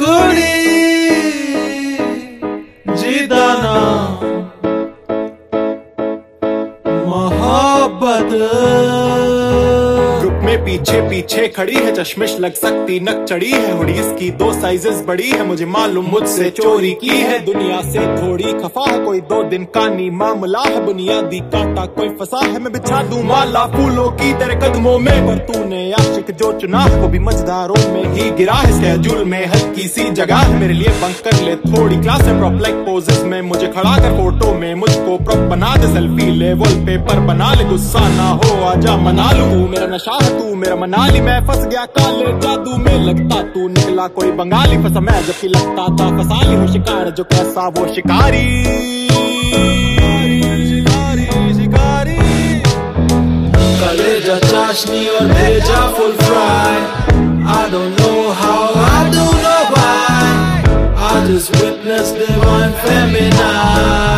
கூலி पीछे पीछे खड़ी है, चश्मिश लग सकती नक चढ़ी है हुडीज की दो साइजेस बड़ी है, मुझे मालूम मुझसे चोरी की है। दुनिया से थोड़ी खफा है, कोई दो दिन का नी मामला है, बुनियादी कांटा कोई फंसा है, मैं बिछा दूँ माला फूलों की तेरे कदमों में, पर तूने आशिक जो चुना वो भी मजदारों में ही गिरा है स्केड्यूल में हल्की सी जगह है, मेरे लिए बंक कर ले थोड़ी क्लास है प्रॉप लाइक पोजेस में, मुझे खड़ा कर फ़ोटो में, मुझको प्रॉप बना दे सेल्फी ले वॉलपेपर बना ले, गुस्सा ना हो, आजा मना लू, मेरा नशा है तू मेरा मनाली मैं फंस गया काले जादू में। लगता तू निकला कोई बंगाली फंसा मैं जबकि लगता था फसाली। हो शिकार जो कैसा वो शिकारी। शिकारी चाशनी और full fry I don't know how, I don't know why I just witnessed divine feminine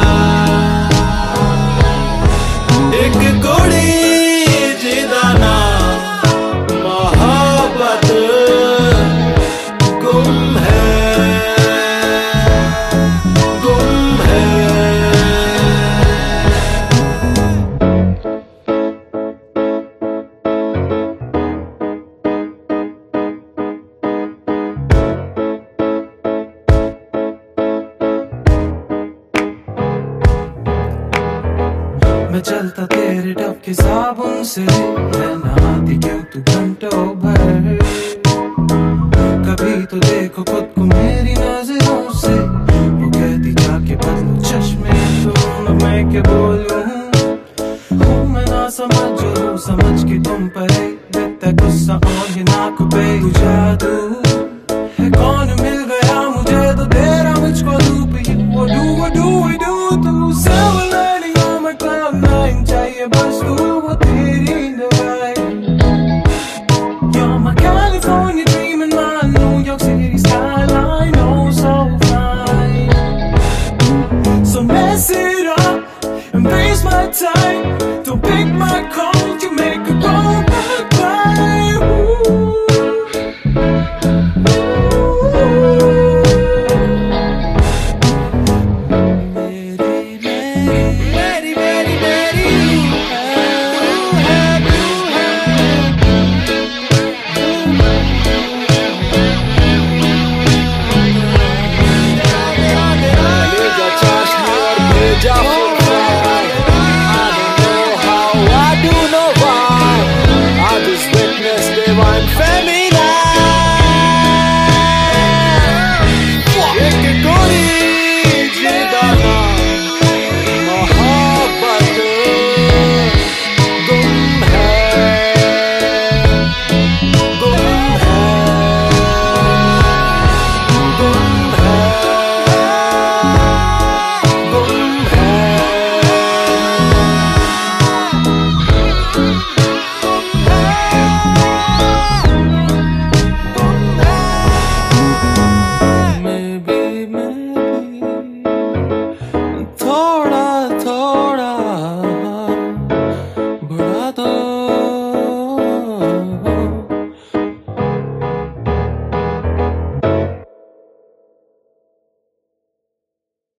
चलता तेरे डब के साबुन से। मैं नहाती क्यों? तू घंटों भर। कभी तो देखो खुद को मेरी नज़रों से। वो कहती जाके बदलो चश्मे तुम मैं क्या बोलूँ? हूँ मैं ना समझ, जो समझ के तुम परे देता गुस्सा और ये नाक पे। तू जादू है कौन? चाहिए बस तू वो तेरी दवाई You're my California dream and my New York City skyline Oh so bright. So mess it up, and embrace my time